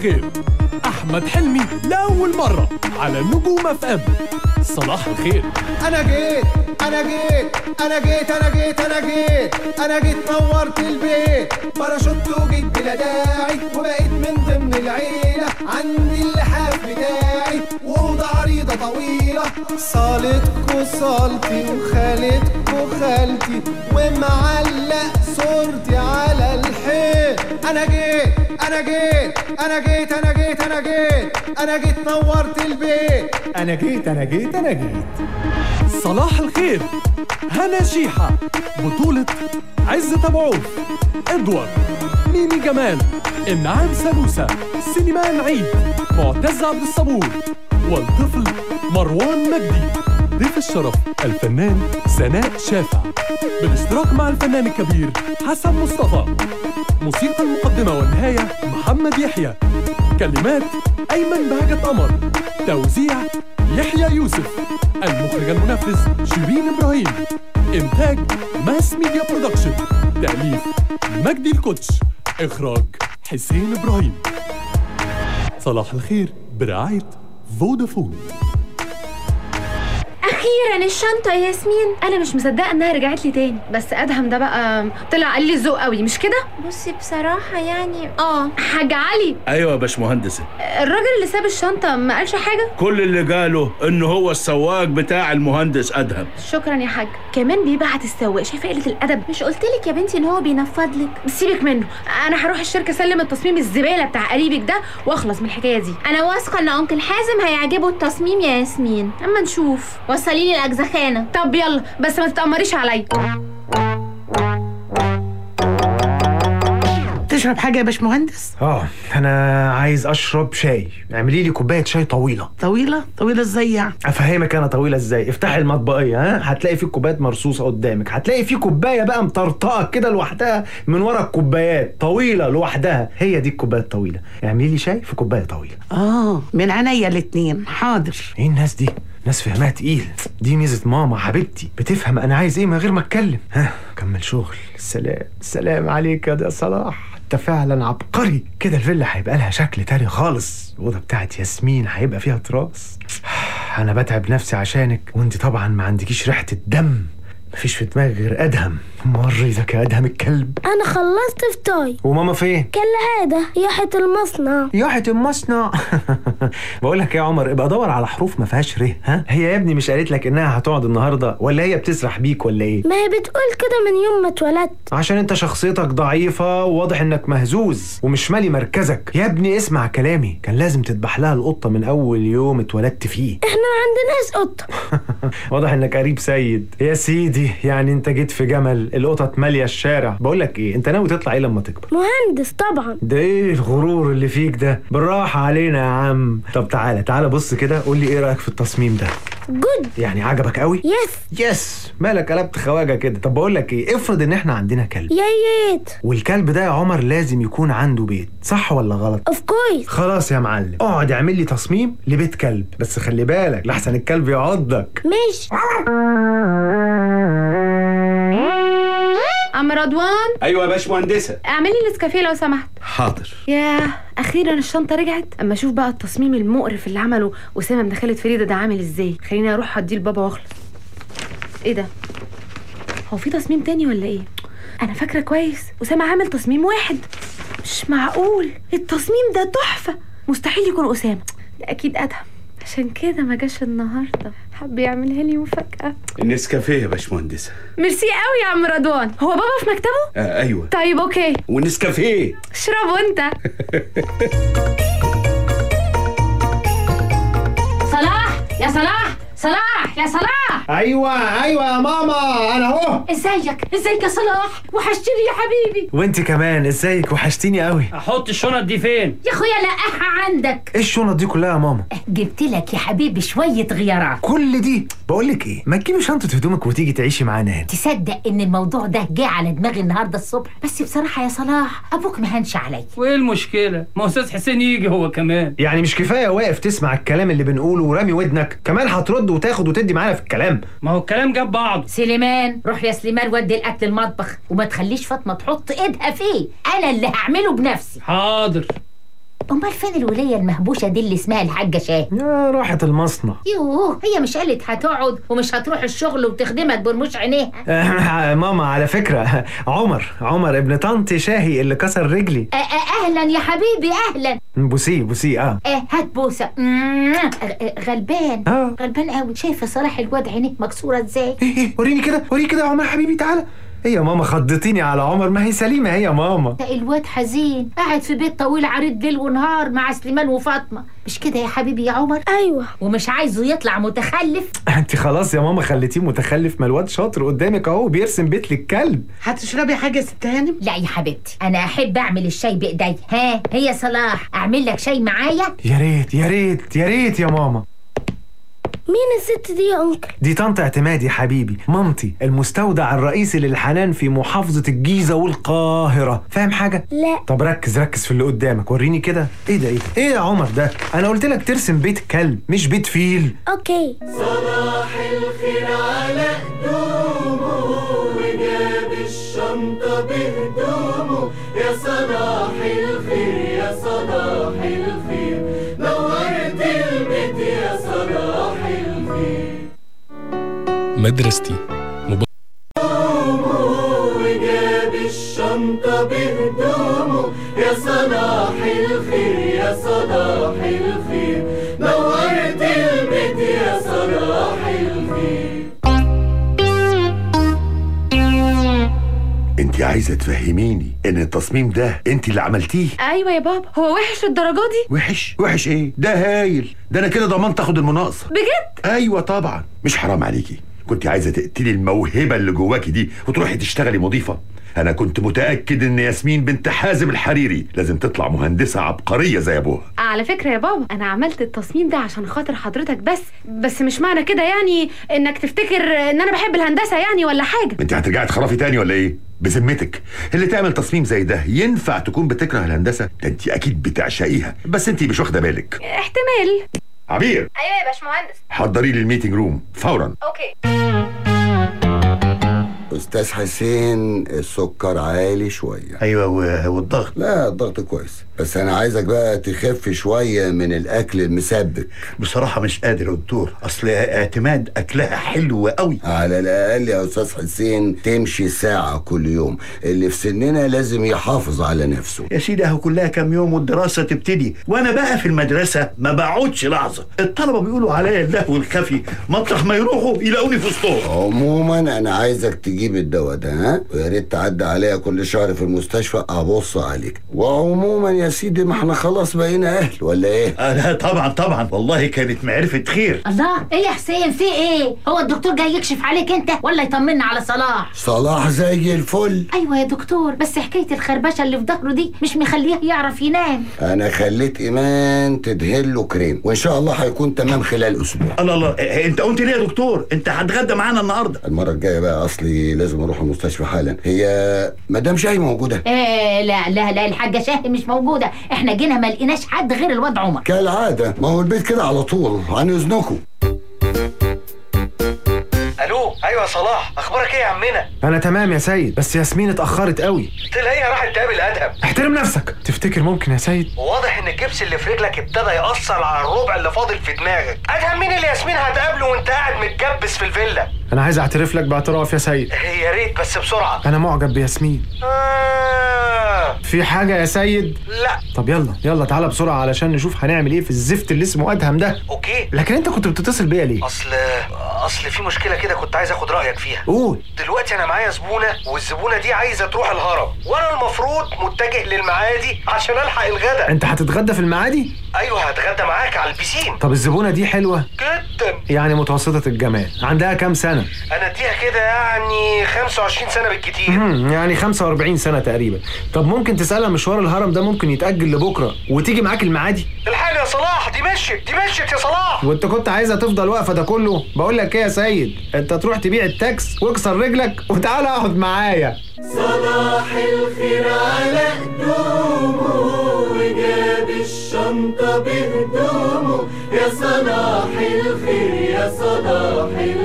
الخير. أحمد حلمي لأول مرة. على نجوم FM صلاح الخير. أنا جيت. أنا جيت أنا جيت أنا جيت أنا جيت. أنا جيت نورت البيت. باراشوت وجيت بلا داعي وبقيت من ضمن العيلة. عندي اللحاف بتاعي وأوضة عريضة طويلة. صالتكو صالتي وخالتكو خالتي. ومعلق صورتي على الحيط. أنا جيت أنا جيت أنا جيت أنا جيت أنا جيت. أنا جيت نورت البيت. أنا جيت أنا جيت أنا جيت. صلاح الخير. هنا شيحة بطولة عزة أبو عوف إدوارد ميمي جمال إنعام سلوسة سليمان عيد معتز عبد الصبور والطفل مروان مجدي. ضيف الشرف الفنان سناء شافع. بالاشتراك مع الفنان الكبير حسن مصطفى. موسيقى المقدمة والنهاية محمد يحيى. كلمات أيمن بهجة قمر. توزيع يحيى يوسف. المخرج المنفذ شيرين إبراهيم. إنتاج Mass Media Production. تأليف مجدي الكوتش. إخراج حسين إبراهيم. صلاح الخير برعاية فودافون. أخيرا الشنطة يا ياسمين. أنا مش مصدقة إنها رجعت لي تاني. بس أدهم ده بقى طلع قال لي ذوق قوي مش كده؟ بصي بصراحة يعني آه. حاج علي. أيوه يا باشمهندسة الراجل اللي ساب الشنطة ما قالش حاجة؟ كل اللي قاله إنه هو السواق بتاع المهندس أدهم. شكرا يا حاج. كمان بيبعت السواق. شايفة قلة الأدب. مش قلتلك يا بنتي إن هو بينفض لك؟ سيبك منه. أنا هروح الشركة أسلم التصميم الزبالة بتاع قريبك ده وأخلص من الحكاية دي. أنا واثقة إن أنكل حازم هيعجبه التصميم يا ياسمين. أما نشوف. وصليلي الاجزخانة طب يلا بس ما تتأمريش عليا. تشرب حاجة يا باشمهندس؟ آه أنا عايز أشرب شاي. اعملي لي كوباية شاي طويلة. طويلة؟ طويلة إزاي يعني؟ أفهمك أنا طويلة إزاي. افتحي المطبقية ها؟ هتلاقي في كوبايات مرصوصة قدامك. هتلاقي في كوباية بقى مطرطقة كده لوحدها من ورا الكوبايات طويلة لوحدها. هي دي الكوبايه الطويلة. اعملي لي شاي في كوباية طويلة. آه من عينيا الاتنين. حاضر. إيه الناس دي؟ ناس فهمها تقيل. دي ميزة ماما حبيبتي بتفهم أنا عايز إيه من غير ما أتكلم. ها كمل شغل. السلام السلام عليك يا صلاح. أنت فعلا عبقري. كده الفيلا هيبقى لها شكل تاني خالص. الاوضه بتاعت ياسمين هيبقى فيها تراس أنا بتعب نفسي عشانك وأنت طبعا ما عندكيش ريحة الدم. مفيش في دماغي غير أدهم. مريضك يا أدهم الكلب. أنا خلصت فطاي. وماما فين كالعادة ياحة المصنع. ياحة المصنع. بقول لك يا عمر ابقى دور على حروف ما فيهاش ر ها؟ هي يا ابني مش قالت لك إنها هتقعد النهارده ولا هي بتسرح بيك ولا إيه؟ ما هي بتقول كده من يوم ما اتولدت. عشان أنت شخصيتك ضعيفة وواضح إنك مهزوز ومش مالي مركزك. يا ابني اسمع كلامي. كان لازم تذبح لها القطة من أول يوم اتولدت فيه. إحنا ما عندناش قطة. واضح إنك قريب سيد. يا سيدي. يعني انت جيت في جمل القطط مالية الشارع. بقول لك إيه انت ناوي تطلع إيه لما تكبر؟ مهندس طبعا. ده إيه الغرور اللي فيك ده؟ بالراحة علينا يا عم. طب تعالى تعالى بص كده قول لي إيه رأيك في التصميم ده؟ good يعني عجبك قوي؟ yes yes مالك قلبت خواجة كده؟ طب بقول لك إيه؟ افرض إن إحنا عندنا كلب. يا ريت. والكلب ده يا عمر لازم يكون عنده بيت صح ولا غلط؟ of course خلاص يا معلم. اقعد اعمل لي تصميم لبيت كلب. بس خلي بالك لحسن الكلب يعضك. ماشي. عم رضوان أيوه يا باشمهندسة. اعملي لي نسكافيه لو سمحت. حاضر. ياه أخيرا الشنطة رجعت. أما أشوف بقى التصميم المقرف اللي عمله اسامه ابن خالد فريدة ده عامل إزاي. خليني أروح أديه لبابا وأخلص. إيه ده؟ هو في تصميم تاني ولا إيه؟ أنا فاكرة كويس. اسامه عامل تصميم واحد. مش معقول. التصميم ده تحفة. مستحيل يكون أسامة. ده أكيد أدهم. عشان كده ما جاش النهارده. حب يعملها لي مفاجأة. النسكافيه يا باشمهندسة ميرسي قوي يا عم رضوان. هو بابا في مكتبه؟ آه أيوه. طيب okay. ونسكافيه اشرب وانت صلاح يا صلاح. صلاح يا صلاح! أيوه أيوه يا ماما أنا أهو. إزيك؟ إزيك يا صلاح؟ وحشتني يا حبيبي. وأنت كمان إزيك؟ وحشتيني قوي أحط الشنط دي فين؟ يا أخويا لقاها عندك. إيه الشنط دي كلها يا ماما؟ جبت لك يا حبيبي شوية غيارات. كل دي؟ بقول لك إيه ما تجيبي شنطة هدومك وتيجي تعيشي معانا هنا. تصدق إن الموضوع ده جه على دماغي النهارده الصبح؟ بس بصراحة يا صلاح أبوك مهنش عليا. وإيه المشكلة؟ ما أستاذ حسين يجي هو كمان. يعني مش كفاية واقف تسمع الكلام اللي بنقوله ورامي ودنك كمان هترد وتاخد وتدي معانا في الكلام. ما هو الكلام جاب بعضه. سليمان روح يا سليمان ودي الأكل المطبخ وما تخليش فاطمة تحط إيدها فيه. أنا اللي هعمله بنفسي. حاضر. أمال فين الوليه المهبوشة دي اللي اسمها الحاجة شاة؟ يا راحت المصنع. يوه هي مش قالت هتقعد ومش هتروح الشغل وتخدمك برموش عينيها آه، ماما على فكرة. عمر عمر ابن طنط شاهي اللي كسر رجلي. آه، آه، أهلا يا حبيبي أهلا. بوسيه بوسيه آه. هات بوسة. غلبان. غلبان قوي. شايفة صلاح الواد عينيه مكسورة إزاي؟ إيه إيه وريني كده وريني كده يا عمر حبيبي تعالى. إيه يا ماما خضتيني على عمر ما هي سليمة هي يا ماما. ده الواد حزين. قاعد في بيت طويل عريض ليل ونهار مع سليمان وفاطمة. مش كده يا حبيبي يا عمر؟ أيوه. ومش عايزه يطلع متخلف؟ انت خلاص يا ماما خليتيه متخلف ما الواد شاطر قدامك أهو بيرسم بيت للكلب. هتشربي حاجة يا ست هانم؟ لا يا حبيبتي أنا أحب أعمل الشاي بايدي ها هي صلاح أعمل لك شاي معايا؟ يا ريت يا ريت يا ريت يا ماما. مين الست دي يا uncle؟ دي طنط اعتماد يا حبيبي مامتي المستودع الرئيسي للحنان في محافظة الجيزة والقاهرة. فاهم حاجة؟ لا. طب ركز ركز في اللي قدامك وريني كده. إيه ده إيه؟ إيه يا عمر ده؟ أنا قلت لك ترسم بيت كلب مش بيت فيل. أوكي. مدرستي. انت عايزة تفهميني ان التصميم ده انت اللي عملتيه؟ أيوه يا بابا هو وحش للدرجه دي؟ وحش؟ وحش إيه؟ ده هايل. ده أنا كده ضمنت اخد المناقصة. بجد؟ أيوه طبعا. مش حرام عليكي. كنت عايزة تقتلي الموهبة اللي جواكي دي وتروحي تشتغلي مضيفة. أنا كنت متأكد إن ياسمين بنت حازم الحريري لازم تطلع مهندسة عبقرية زي أبوها. على فكرة يا بابا أنا عملت التصميم ده عشان خاطر حضرتك بس بس مش معنى كده يعني إنك تفتكر إن أنا بحب الهندسة يعني ولا حاجة. أنت هترجعي تخرفي تاني ولا إيه؟ بذمتك. اللي تعمل تصميم زي ده ينفع تكون بتكره الهندسة؟ ده أنت أكيد بتعشقيها بس أنت مش واخدة بالك. احتمال. عبير. أيوه يا باشمهندس. حضري لي ال meeting room فورا. okay. أستاذ حسين السكر عالي شوية. أيوه والضغط؟ لا الضغط كويس. بس أنا عايزك بقى تخف شوية من الأكل المسبك. بصراحة مش قادر يا دكتور. أصل اعتماد أكلها حلو قوي. على الأقل يا أستاذ حسين تمشي ساعة كل يوم. اللي في سننا لازم يحافظ على نفسه. يا سيدي أهو كلها كام يوم والدراسة تبتدي. وأنا بقى في المدرسة ما بقعدش لحظة. الطلبة بيقولوا عليا اللهو الخفي مطرح ما يروحوا يلاقوني في وسطهم. عموما أنا عايزك تجيب الدواء ده ها؟ ويا ريت تعدي عليا كل شهر في المستشفى أبص عليك. وعموما يا سيدي ما إحنا خلاص بقينا أهل ولا إيه؟ آه لا طبعا طبعا. والله كانت معرفة خير. الله إيه يا حسين في إيه؟ هو الدكتور جاي يكشف عليك أنت ولا يطمنا على صلاح؟ صلاح زي الفل. أيوه يا دكتور بس حكاية الخربشة اللي في ظهره دي مش مخليه يعرف ينام. أنا خليت إيمان تدهن له كريم وإن شاء الله هيكون تمام خلال أسبوع. الله الله. إيه أنت قلت ليه يا دكتور؟ أنت هتغدى معانا النهارده. المرة الجاية بقى أصلي لازم أروح المستشفى حالا. هي مدام شاي موجودة؟ إيه لا لا لا الحاجة شاهي مش موجودة. إحنا جينا ما لقيناش حد غير الواد عمر. كالعادة. ما هو البيت كده على طول عن إذنكم. ألو؟ أيوه يا صلاح. أخبارك إيه يا عمنا؟ أنا تمام يا سيد بس ياسمين اتأخرت قوي. تلاقيها راحت تقابل أدهم. احترم نفسك. تفتكر ممكن يا سيد؟ واضح إن الجبس اللي في رجلك ابتدى يأثر على الربع اللي فاضل في دماغك. أدهم مين اللي ياسمين هتقابله وأنت قاعد متجبس في الفيلا؟ أنا عايز أعترف لك باعتراف يا سيد. يا ريت بس بسرعة. أنا معجب بياسمين. آه. في حاجة يا سيد؟ لا. طب يلا يلا تعالى بسرعة علشان نشوف هنعمل إيه في الزفت اللي اسمه أدهم ده. okay. لكن أنت كنت بتتصل بيا ليه؟ أصل أصل في مشكلة كده كنت عايز آخد رأيك فيها. قول. دلوقتي أنا معايا زبونة والزبونة دي عايزة تروح الهرم. وأنا المفروض متجه للمعادي عشان ألحق الغدا. أنت هتتغدى في المعادي؟ أيوه هتغدى معاك على البسين طب الزبونة دي حلوة؟ جدا. يعني متوسطة الجمال. عندها كام سنة؟ أنا اديها كده يعني 25 سنة بالكتير. مهم. يعني 45 سنة تقريبا. طب ممكن تسألها مشوار الهرم ده ممكن يتأجل لبكرة وتيجي معاك المعادي؟ الحقني يا صلاح دي مشيت دي مشيت يا صلاح. وانت كنت عايزها تفضل واقفة ده كله؟ بقول لك إيه يا سيد أنت تروح تبيع التاكس واكسر رجلك وتعالى أقعد معايا. صلاح الخير على قدومه وجاب الشنطة بهدومه. يا صلاح الخير يا صلاح الخير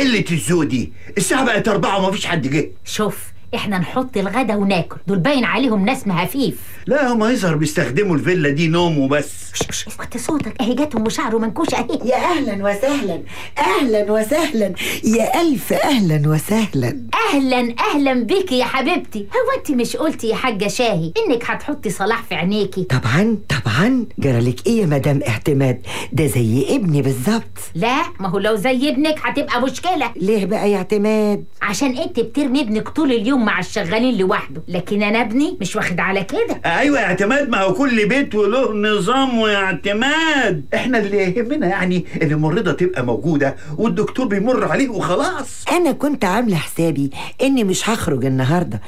قلة الذوق دي؟ الساعة بقت أربعة ومفيش حد جه. شوف إحنا نحط الغدا وناكل. دول باين عليهم ناس مهافيف. لا هم يظهر بيستخدموا الفيلا دي نوم وبس اسكت صوتك. اهي جاتهم وشعره منكوش اهي. يا أهلا وسهلا. أهلا وسهلا. يا ألف أهلا وسهلا. أهلا أهلا بيكي يا حبيبتي. هو انت مش قلتي يا حاجة شاهي؟ إنك هتحطي صلاح في عينيكي. طبعا طبعا. جرالك إيه يا مدام اعتماد ده زي ابني بالظبط. لا ما هو لو زي ابنك هتبقى مشكلة. ليه بقى يا اعتماد؟ عشان انت بترمي ابنك طول اليوم مع الشغالين لوحده. لكن أنا ابني مش واخد على كده. أيوه يا اعتماد. ما هو كل بيت وله نظام ويا اعتماد إحنا اللي يهمنا يعني إن الممرضه تبقى موجودة والدكتور بيمر عليه وخلاص. أنا كنت عاملة حسابي إني مش هخرج النهارده.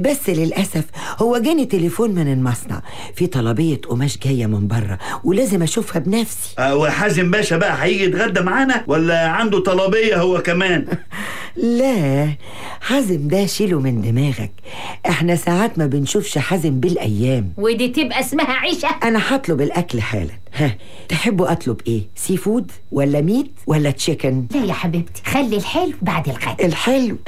بس للأسف هو جاني تليفون من المصنع. في طلبية قماش جاية من بره ولازم أشوفها بنفسي. آه، وحازم باشا بقى هيجي يتغدى معانا ولا عنده طلبية هو كمان؟ لا حازم ده شيله من دماغك. إحنا ساعات ما بنشوفش حازم بالأيام. ودي تبقى اسمها عيشة. أنا هطلب الأكل حالا. ها تحبوا أطلب إيه؟ seafood ولا meat ولا chicken لا يا حبيبتي خلي الحلو بعد الغدا. الحلو.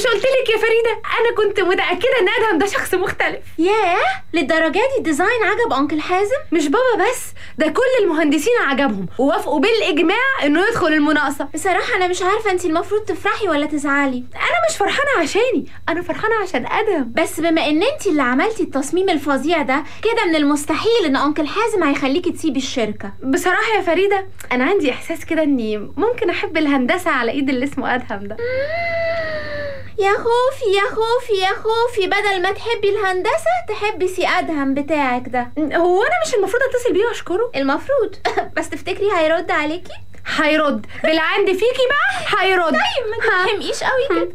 مش قلت لك يا فريدة؟ أنا كنت متأكدة إن أدهم ده شخص مختلف. ياه للدرجة دي الديزاين عجب أنكل حازم؟ مش بابا بس ده كل المهندسين عجبهم ووافقوا بالإجماع إنه يدخل المناقصة. بصراحة أنا مش عارفة انت المفروض تفرحي ولا تزعلي. أنا مش فرحانة عشاني أنا فرحانة عشان أدهم. بس بما إن انت اللي عملتي التصميم الفظيع ده كده من المستحيل إن أنكل حازم هيخليكي تسيبي الشركة. بصراحة يا فريدة أنا عندي إحساس كده إني ممكن أحب الهندسة على إيد اللي اسمه أدهم ده. يا خوفي يا خوفي يا خوفي بدل ما تحبي الهندسة تحبي سي أدهم بتاعك ده. هو أنا مش المفروض أتصل بيه وأشكره؟ المفروض. بس تفتكري هيرد عليكي؟ هيرد. بالعند فيكي بقى هيرد. طيب ما تفهميش قوي كده.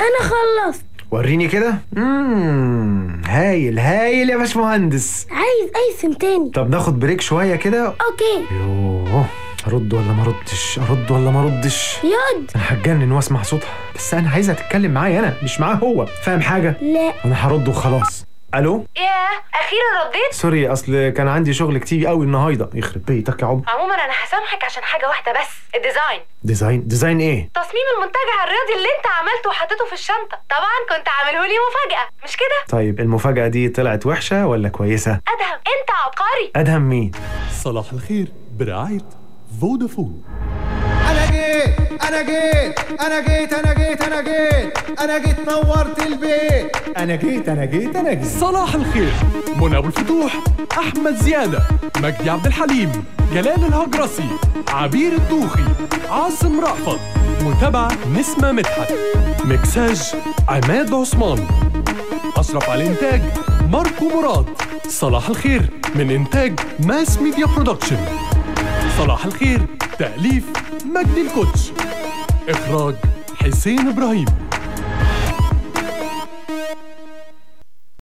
أنا خلصت. وريني كده. امم هايل هايل يا باشمهندس. عايز ايسم تاني. طب ناخد break شوية كده؟ okay. يوه أرد ولا ما اردش أرد ولا ما اردش ياض أنا هتجنن وأسمع صوتها. بس أنا عايزها تتكلم معايا أنا مش معاه هو. فاهم حاجة؟ لا. أنا هرد وخلاص. ألو؟ ياه أخيرا رديت؟ sorry أصل كان عندي شغل كتير قوي النهارده. يخرب بيتك يا عب عموما أنا هسامحك عشان حاجة واحدة بس ال design. design؟ design إيه؟ تصميم المنتجع الرياضي اللي أنت عملته وحطيته في الشنطة. طبعا كنت عامله لي مفاجأة مش كده؟ طيب المفاجأة دي طلعت وحشة ولا كويسة؟ أدهم أنت عبقري. أدهم مين؟ صلاح الخير برعاية فودافون. جيت أنا جيت أنا جيت أنا جيت أنا جيت أنا جيت نورت البيت. أنا جيت أنا جيت أنا جيت. صلاح الخير منى أبو الفتوح أحمد زيادة مجدي عبد الحليم جلال الهجرسي عبير الدوخي عاصم رأفت متابعة نسمة مدحت مكساج عماد عثمان أشرف على الإنتاج ماركو مراد. صلاح الخير من إنتاج Mass Media Production. صلاح الخير تأليف مجدي الكوتش إخراج حسين إبراهيم.